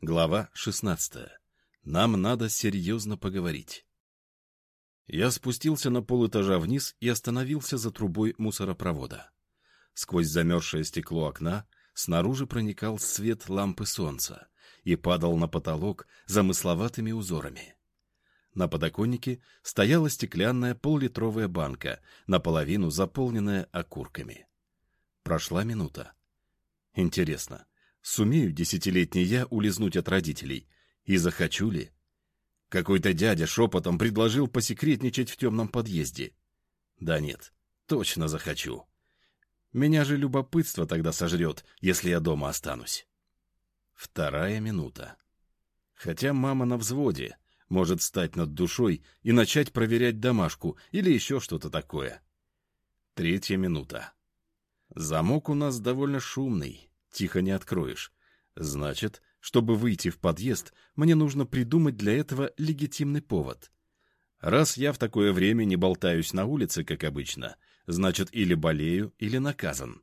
Глава 16. Нам надо серьезно поговорить. Я спустился на полэтажа вниз и остановился за трубой мусоропровода. Сквозь замерзшее стекло окна снаружи проникал свет лампы солнца и падал на потолок замысловатыми узорами. На подоконнике стояла стеклянная поллитровая банка, наполовину заполненная окурками. Прошла минута. Интересно, Сумею десятилетний я улизнуть от родителей? И захочу ли? Какой-то дядя шепотом предложил посекретничать в темном подъезде. Да нет, точно захочу. Меня же любопытство тогда сожрет, если я дома останусь. Вторая минута. Хотя мама на взводе, может стать над душой и начать проверять домашку или еще что-то такое. Третья минута. Замок у нас довольно шумный, тихо не откроешь. Значит, чтобы выйти в подъезд, мне нужно придумать для этого легитимный повод. Раз я в такое время не болтаюсь на улице, как обычно, значит, или болею, или наказан.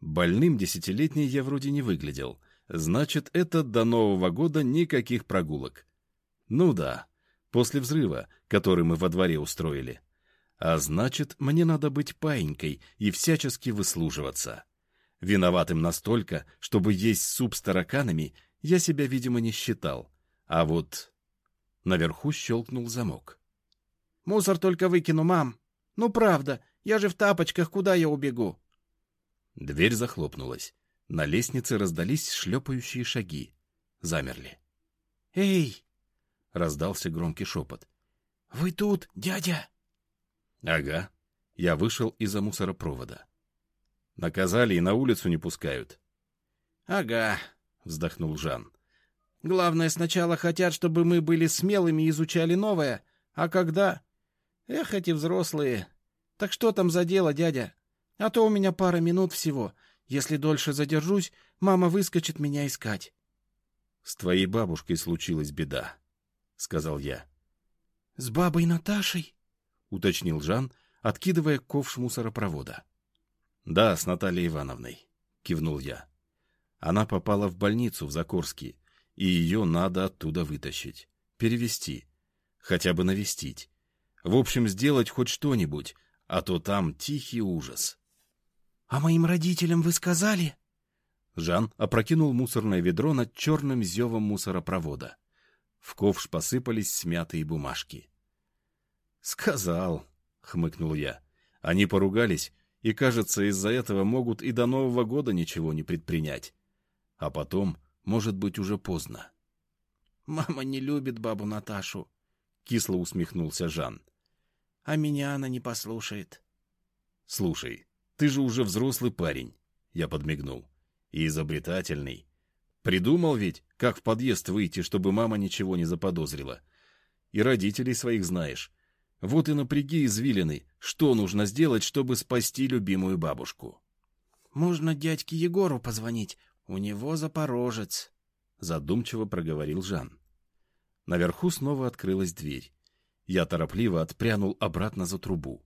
Больным десятилетний я вроде не выглядел. Значит, это до Нового года никаких прогулок. Ну да, после взрыва, который мы во дворе устроили. А значит, мне надо быть паинькой и всячески выслуживаться. Виноватым настолько, чтобы есть суп с тараканами, я себя, видимо, не считал. А вот... Наверху щелкнул замок. «Мусор только выкину, мам. Ну, правда, я же в тапочках, куда я убегу?» Дверь захлопнулась. На лестнице раздались шлепающие шаги. Замерли. «Эй!» — раздался громкий шепот. «Вы тут, дядя?» «Ага». Я вышел из-за мусоропровода. Наказали и на улицу не пускают. — Ага, — вздохнул Жан. — Главное, сначала хотят, чтобы мы были смелыми и изучали новое, а когда... Эх, эти взрослые. Так что там за дело, дядя? А то у меня пара минут всего. Если дольше задержусь, мама выскочит меня искать. — С твоей бабушкой случилась беда, — сказал я. — С бабой Наташей? — уточнил Жан, откидывая ковш мусоропровода. — «Да, с Натальей Ивановной», — кивнул я. «Она попала в больницу в Закорске, и ее надо оттуда вытащить, перевести, хотя бы навестить. В общем, сделать хоть что-нибудь, а то там тихий ужас». «А моим родителям вы сказали?» Жан опрокинул мусорное ведро над черным зевом мусоропровода. В ковш посыпались смятые бумажки. «Сказал», — хмыкнул я. Они поругались, и, кажется, из-за этого могут и до Нового года ничего не предпринять. А потом, может быть, уже поздно. «Мама не любит бабу Наташу», — кисло усмехнулся Жан. «А меня она не послушает». «Слушай, ты же уже взрослый парень», — я подмигнул. «И изобретательный. Придумал ведь, как в подъезд выйти, чтобы мама ничего не заподозрила. И родителей своих знаешь. Вот и напряги извилины, что нужно сделать, чтобы спасти любимую бабушку. — Можно дядьке Егору позвонить, у него запорожец, — задумчиво проговорил Жан. Наверху снова открылась дверь. Я торопливо отпрянул обратно за трубу.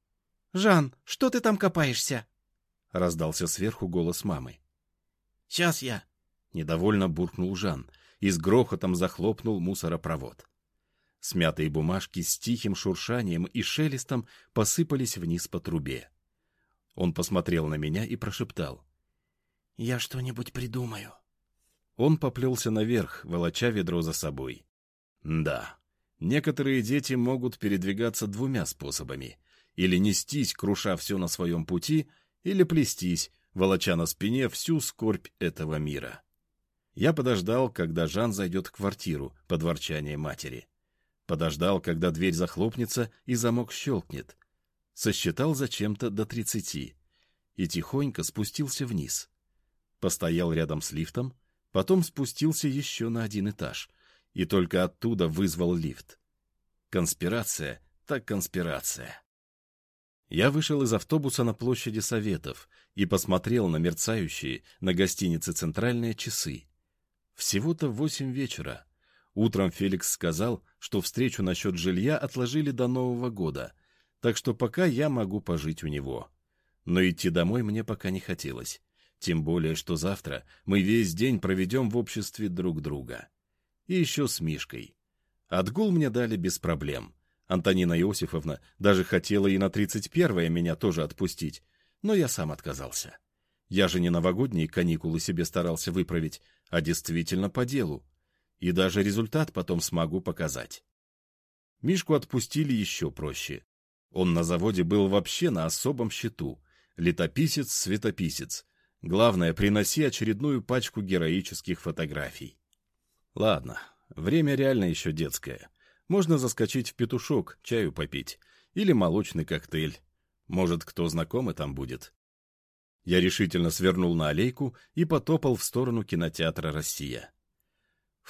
— Жан, что ты там копаешься? — раздался сверху голос мамы. — Сейчас я. — недовольно буркнул Жан и с грохотом захлопнул мусоропровод. Смятые бумажки с тихим шуршанием и шелестом посыпались вниз по трубе. Он посмотрел на меня и прошептал. — Я что-нибудь придумаю. Он поплелся наверх, волоча ведро за собой. Да, некоторые дети могут передвигаться двумя способами. Или нестись, круша все на своем пути, или плестись, волоча на спине всю скорбь этого мира. Я подождал, когда Жан зайдет в квартиру под ворчание матери. Подождал, когда дверь захлопнется и замок щелкнет. Сосчитал зачем-то до тридцати и тихонько спустился вниз. Постоял рядом с лифтом, потом спустился еще на один этаж и только оттуда вызвал лифт. Конспирация так конспирация. Я вышел из автобуса на площади Советов и посмотрел на мерцающие на гостинице «Центральные» часы. Всего-то восемь вечера. Утром Феликс сказал, что встречу насчет жилья отложили до Нового года, так что пока я могу пожить у него. Но идти домой мне пока не хотелось. Тем более, что завтра мы весь день проведем в обществе друг друга. И еще с Мишкой. Отгул мне дали без проблем. Антонина Иосифовна даже хотела и на 31-е меня тоже отпустить, но я сам отказался. Я же не новогодние каникулы себе старался выправить, а действительно по делу. И даже результат потом смогу показать. Мишку отпустили еще проще. Он на заводе был вообще на особом счету. Летописец-светописец. Главное, приноси очередную пачку героических фотографий. Ладно, время реально еще детское. Можно заскочить в петушок, чаю попить. Или молочный коктейль. Может, кто знакомый там будет. Я решительно свернул на аллейку и потопал в сторону кинотеатра «Россия».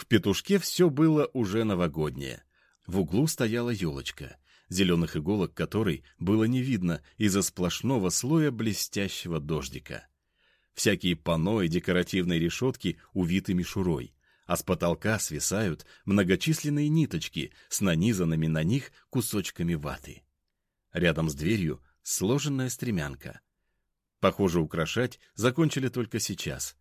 В петушке все было уже новогоднее. В углу стояла елочка, зеленых иголок которой было не видно из-за сплошного слоя блестящего дождика всякие панно и декоративные решетки увиты мишурой, а с потолка свисают многочисленные ниточки с нанизанными на них кусочками ваты. Рядом с дверью сложенная стремянка. Похоже, украшать закончили только сейчас.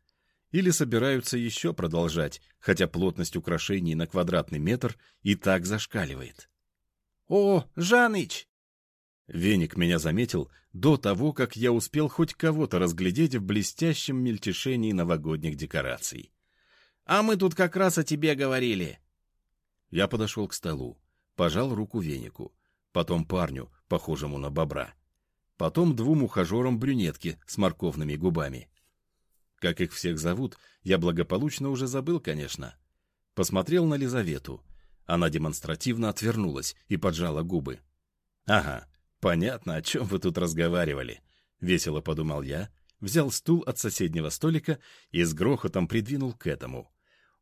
Или собираются еще продолжать, хотя плотность украшений на квадратный метр и так зашкаливает. «О, Жаныч!» Веник меня заметил до того, как я успел хоть кого-то разглядеть в блестящем мельтешении новогодних декораций. «А мы тут как раз о тебе говорили». Я подошел к столу, пожал руку Венику, потом парню, похожему на бобра, потом двум ухажерам брюнетки с морковными губами. Как их всех зовут, я благополучно уже забыл, конечно. Посмотрел на Лизавету. Она демонстративно отвернулась и поджала губы. «Ага, «Понятно, о чем вы тут разговаривали», — весело подумал я, взял стул от соседнего столика и с грохотом придвинул к этому.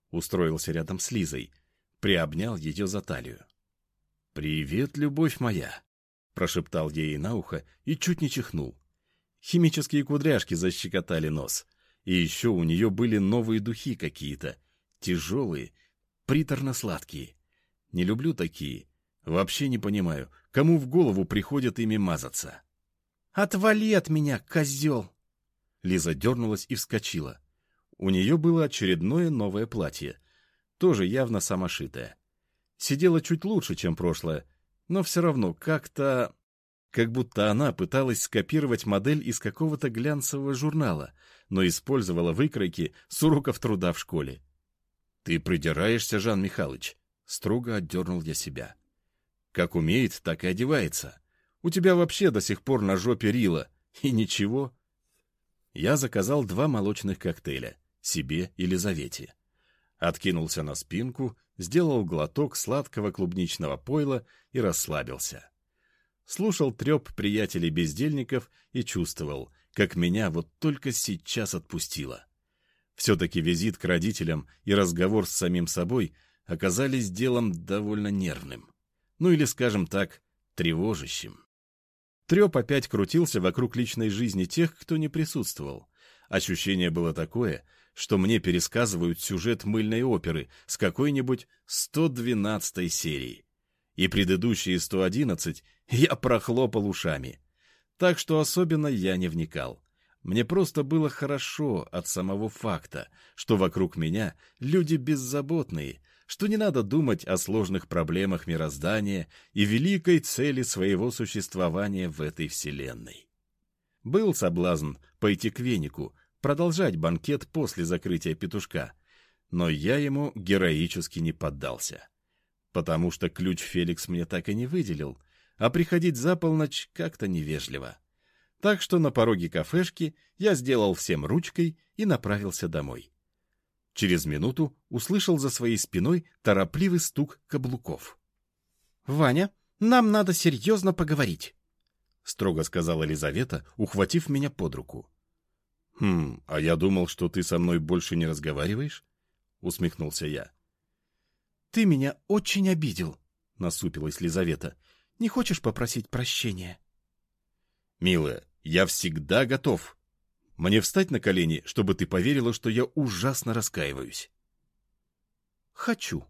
Устроился рядом с Лизой, приобнял ее за талию. «Привет, любовь моя», — прошептал ей на ухо и чуть не чихнул. Химические кудряшки защекотали нос, и еще у нее были новые духи какие-то, тяжелые, приторно-сладкие. Не люблю такие, вообще не понимаю, Кому в голову приходит ими мазаться? «Отвали от меня, козел!» Лиза дернулась и вскочила. У нее было очередное новое платье, тоже явно самошитое. Сидело чуть лучше, чем прошлое, но все равно как-то... Как будто она пыталась скопировать модель из какого-то глянцевого журнала, но использовала выкройки с уроков труда в школе. «Ты придираешься, Жан Михайлович», — строго отдернул я себя. Как умеет, так и одевается. У тебя вообще до сих пор на жопе рила. И ничего. Я заказал два молочных коктейля. Себе и Лизавете. Откинулся на спинку, сделал глоток сладкого клубничного пойла и расслабился. Слушал треп приятелей-бездельников и чувствовал, как меня вот только сейчас отпустило. Все-таки визит к родителям и разговор с самим собой оказались делом довольно нервным ну или, скажем так, тревожащим. Треп опять крутился вокруг личной жизни тех, кто не присутствовал. Ощущение было такое, что мне пересказывают сюжет мыльной оперы с какой-нибудь 112 серии. И предыдущие 111 я прохлопал ушами. Так что особенно я не вникал. Мне просто было хорошо от самого факта, что вокруг меня люди беззаботные, что не надо думать о сложных проблемах мироздания и великой цели своего существования в этой вселенной. Был соблазн пойти к венику, продолжать банкет после закрытия петушка, но я ему героически не поддался. Потому что ключ Феликс мне так и не выделил, а приходить за полночь как-то невежливо. Так что на пороге кафешки я сделал всем ручкой и направился домой. Через минуту услышал за своей спиной торопливый стук каблуков. «Ваня, нам надо серьезно поговорить», — строго сказала Елизавета, ухватив меня под руку. «Хм, а я думал, что ты со мной больше не разговариваешь?» — усмехнулся я. «Ты меня очень обидел», — насупилась Лизавета. «Не хочешь попросить прощения?» «Милая, я всегда готов», мне встать на колени, чтобы ты поверила, что я ужасно раскаиваюсь. Хочу.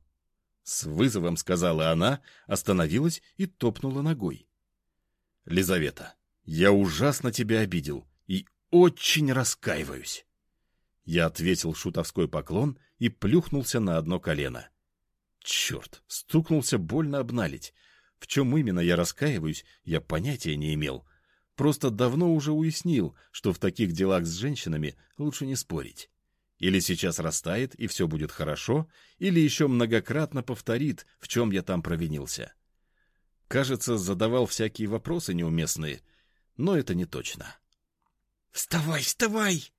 С вызовом сказала она, остановилась и топнула ногой. Лизавета, я ужасно тебя обидел и очень раскаиваюсь. Я ответил шутовской поклон и плюхнулся на одно колено. Черт, стукнулся больно обналить. В чем именно я раскаиваюсь, я понятия не имел. Просто давно уже уяснил, что в таких делах с женщинами лучше не спорить. Или сейчас растает, и все будет хорошо, или еще многократно повторит, в чем я там провинился. Кажется, задавал всякие вопросы неуместные, но это не точно. «Вставай, вставай!»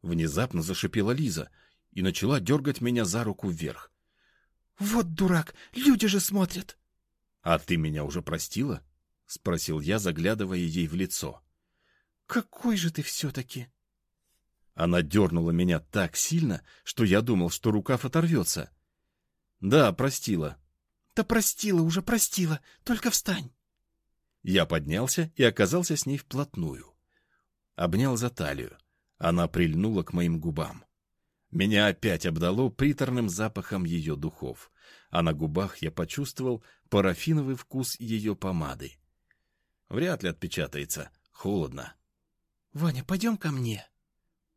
Внезапно зашипела Лиза и начала дергать меня за руку вверх. «Вот дурак! Люди же смотрят!» «А ты меня уже простила?» — спросил я, заглядывая ей в лицо. «Какой же ты все-таки!» Она дернула меня так сильно, что я думал, что рукав оторвется. «Да, простила». «Да простила, уже простила, только встань!» Я поднялся и оказался с ней вплотную. Обнял за талию. Она прильнула к моим губам. Меня опять обдало приторным запахом ее духов, а на губах я почувствовал парафиновый вкус ее помады. Вряд ли отпечатается. Холодно. — Ваня, пойдем ко мне.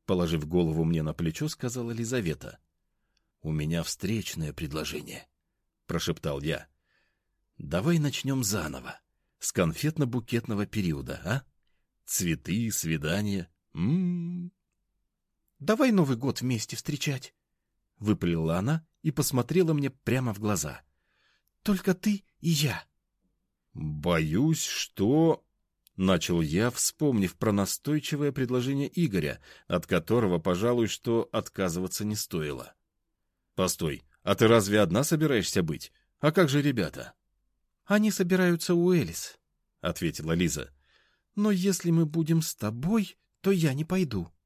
Положив голову мне на плечо, сказала Лизавета. — У меня встречное предложение, — прошептал я. — Давай начнем заново, с конфетно-букетного периода, а? Цветы, свидания, М-м. Давай Новый год вместе встречать. Выпалила она и посмотрела мне прямо в глаза. Только ты и я. Боюсь, что... Начал я, вспомнив про настойчивое предложение Игоря, от которого, пожалуй, что отказываться не стоило. «Постой, а ты разве одна собираешься быть? А как же ребята?» «Они собираются у Элис», — ответила Лиза. «Но если мы будем с тобой, то я не пойду. —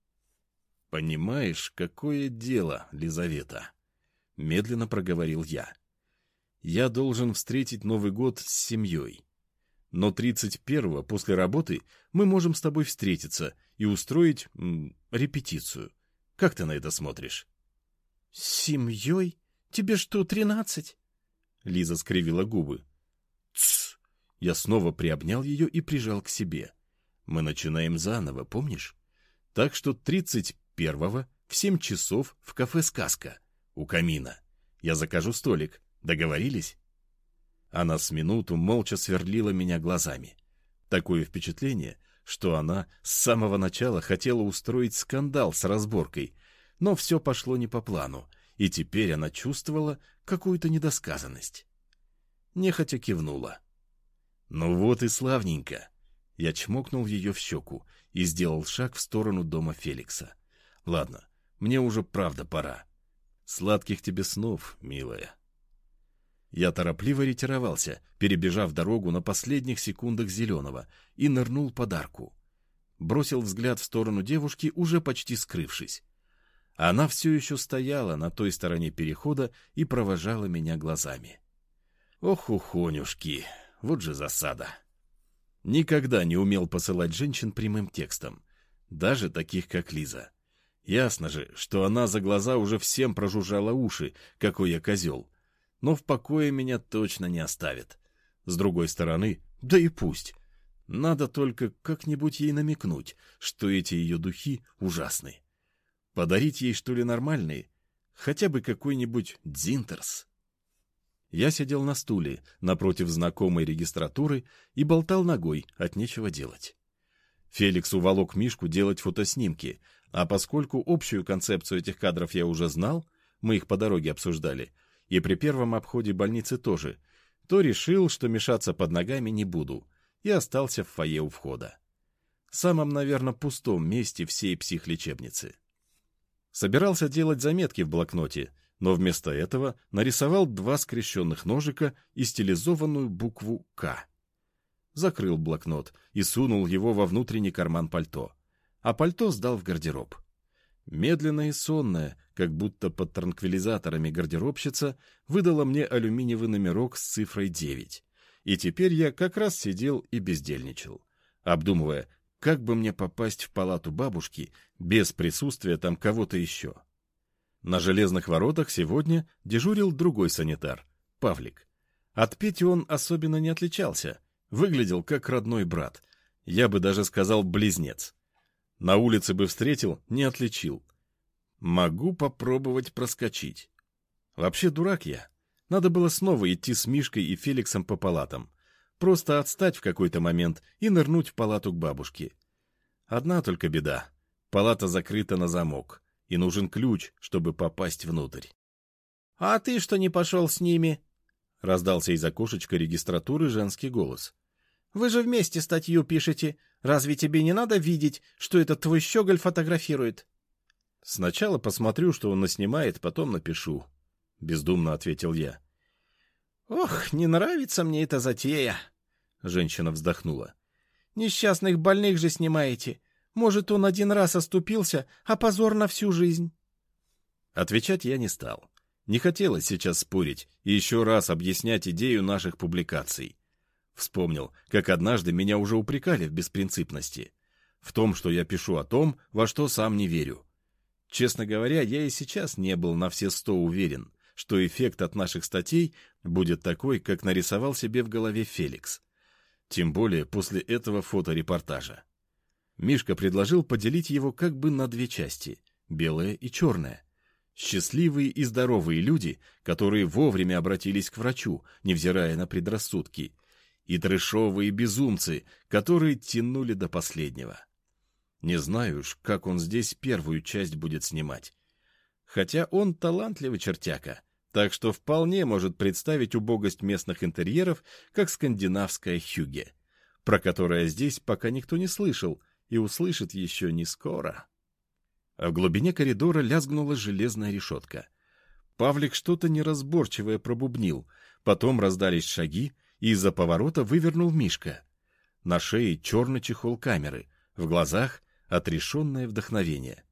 Понимаешь, какое дело, Лизавета? — медленно проговорил я. — Я должен встретить Новый год с семьей. Но 31-го после работы мы можем с тобой встретиться и устроить м, репетицию. Как ты на это смотришь? — С семьей? Тебе что, тринадцать? Лиза скривила губы. — Тсс! Я снова приобнял ее и прижал к себе. — мы начинаем заново, помнишь? Так что 31-го в 7 часов в кафе «Сказка» у камина. Я закажу столик. Договорились? Она с минуту молча сверлила меня глазами. Такое впечатление, что она с самого начала хотела устроить скандал с разборкой, но все пошло не по плану, и теперь она чувствовала какую-то недосказанность. Нехотя кивнула. «Ну вот и славненько!» Я чмокнул ее в щеку и сделал шаг в сторону дома Феликса. «Ладно, мне уже правда пора. Сладких тебе снов, милая». Я торопливо ретировался, перебежав дорогу на последних секундах зеленого, и нырнул под арку. Бросил взгляд в сторону девушки, уже почти скрывшись. Она все еще стояла на той стороне перехода и провожала меня глазами. Ох, ухонюшки, вот же засада. Никогда не умел посылать женщин прямым текстом, даже таких, как Лиза. Ясно же, что она за глаза уже всем прожужжала уши, какой я козел. Но в покое меня точно не оставит. С другой стороны, да и пусть. Надо только как-нибудь ей намекнуть, что эти ее духи ужасны. Подарить ей, что ли, нормальные? Хотя бы какой-нибудь дзинтерс. Я сидел на стуле напротив знакомой регистратуры и болтал ногой от нечего делать. Феликс уволок Мишку делать фотоснимки, а поскольку общую концепцию этих кадров я уже знал, мы их по дороге обсуждали, и при первом обходе больницы тоже, то решил, что мешаться под ногами не буду, и остался в фойе у входа. Самом, наверное, пустом месте всей психлечебницы. Собирался делать заметки в блокноте — но вместо этого нарисовал два скрещенных ножика и стилизованную букву «К». Закрыл блокнот и сунул его во внутренний карман пальто, а пальто сдал в гардероб. Медленная и сонная, как будто под транквилизаторами гардеробщица, выдала мне алюминиевый номерок с цифрой 9. И теперь я как раз сидел и бездельничал, обдумывая, как бы мне попасть в палату бабушки без присутствия там кого-то еще. На железных воротах сегодня дежурил другой санитар, Павлик. От Пети он особенно не отличался, выглядел как родной брат, я бы даже сказал близнец. На улице бы встретил, не отличил. Могу попробовать проскочить. Вообще дурак я. Надо было снова идти с Мишкой и Феликсом по палатам. Просто отстать в какой-то момент и нырнуть в палату к бабушке. Одна только беда. Палата закрыта на замок, и нужен ключ, чтобы попасть внутрь. — А ты что не пошел с ними? — раздался из окошечка регистратуры женский голос. — Вы же вместе статью пишете. Разве тебе не надо видеть, что этот твой щеголь фотографирует? — Сначала посмотрю, что он наснимает, потом напишу, — бездумно ответил я. — Ох, не нравится мне эта затея, — женщина вздохнула. — Несчастных больных же снимаете. Может, он один раз оступился, а позор на всю жизнь. Отвечать я не стал. Не хотелось сейчас спорить и еще раз объяснять идею наших публикаций. Вспомнил, как однажды меня уже упрекали в беспринципности. В том, что я пишу о том, во что сам не верю. Честно говоря, я и сейчас не был на все сто уверен, что эффект от наших статей будет такой, как нарисовал себе в голове Феликс. Тем более после этого фоторепортажа. Мишка предложил поделить его как бы на две части — белое и черное. Счастливые и здоровые люди, которые вовремя обратились к врачу, невзирая на предрассудки, и трешовые безумцы, которые тянули до последнего. Не знаю уж, как он здесь первую часть будет снимать. Хотя он талантливый чертяка, так что вполне может представить убогость местных интерьеров, как скандинавская хюге, про которое здесь пока никто не слышал и услышит еще не скоро. А в глубине коридора лязгнула железная решетка. Павлик что-то неразборчивое пробубнил, потом раздались шаги, из-за поворота вывернул Мишка. На шее черный чехол камеры, в глазах отрешенное вдохновение.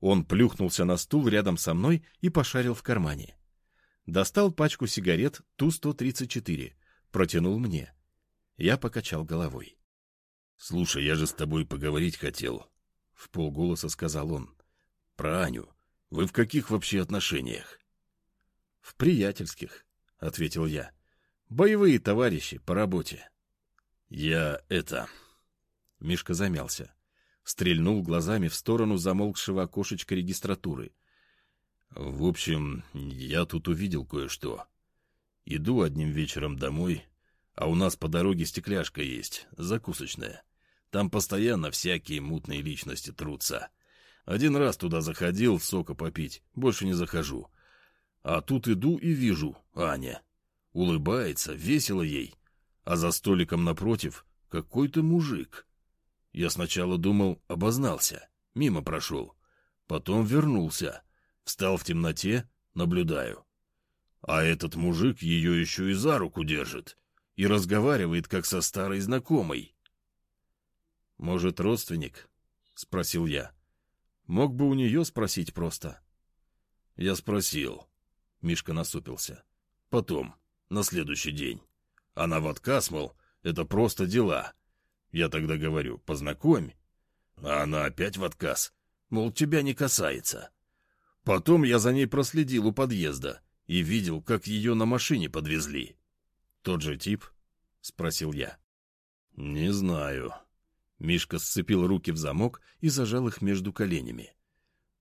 Он плюхнулся на стул рядом со мной и пошарил в кармане. Достал пачку сигарет Ту-134, протянул мне. Я покачал головой. — Слушай, я же с тобой поговорить хотел, — в полголоса сказал он. — Про Аню. Вы в каких вообще отношениях? — В приятельских, — ответил я. — Боевые товарищи по работе. — Я это... Мишка замялся. Стрельнул глазами в сторону замолкшего окошечка регистратуры. — В общем, я тут увидел кое-что. Иду одним вечером домой, а у нас по дороге стекляшка есть, закусочная. Там постоянно всякие мутные личности трутся. Один раз туда заходил сока попить, больше не захожу. А тут иду и вижу Аня. Улыбается, весело ей. А за столиком напротив какой-то мужик. Я сначала думал, обознался, мимо прошел. Потом вернулся. Встал в темноте, наблюдаю. А этот мужик ее еще и за руку держит. И разговаривает, как со старой знакомой. «Может, родственник?» — спросил я. «Мог бы у нее спросить просто». «Я спросил». Мишка насупился. «Потом, на следующий день. Она в отказ, мол, это просто дела. Я тогда говорю, познакомь. А она опять в отказ, мол, тебя не касается. Потом я за ней проследил у подъезда и видел, как ее на машине подвезли». «Тот же тип?» — спросил я. «Не знаю», Мишка сцепил руки в замок и зажал их между коленями.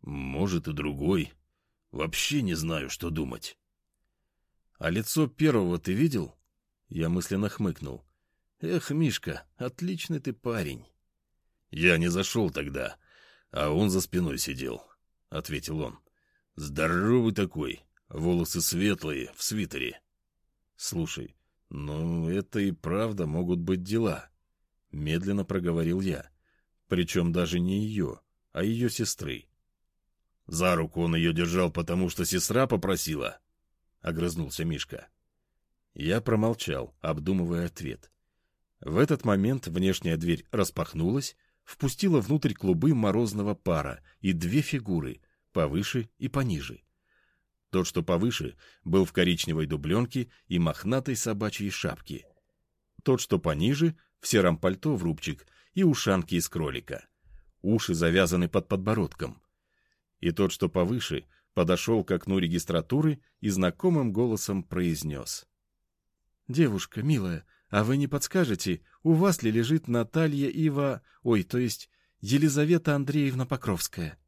Может, и другой. Вообще не знаю, что думать. А лицо первого ты видел? Я мысленно хмыкнул. Эх, Мишка, отличный ты парень. Я не зашел тогда, а он за спиной сидел, — ответил он. Здоровый такой, волосы светлые, в свитере. Слушай, ну это и правда могут быть дела. Медленно проговорил я. Причем даже не ее, а ее сестры. За руку он ее держал, потому что сестра попросила. Огрызнулся Мишка. Я промолчал, обдумывая ответ. В этот момент внешняя дверь распахнулась, впустила внутрь клубы морозного пара и две фигуры, повыше и пониже. Тот, что повыше, был в коричневой дубленке и мохнатой собачьей шапке. Тот, что пониже, в сером пальто в рубчик и ушанки из кролика. Уши завязаны под подбородком. И тот, что повыше, подошел к окну регистратуры и знакомым голосом произнес. «Девушка, милая, а вы не подскажете, у вас ли лежит Наталья Ива... Ой, то есть Елизавета Андреевна Покровская?»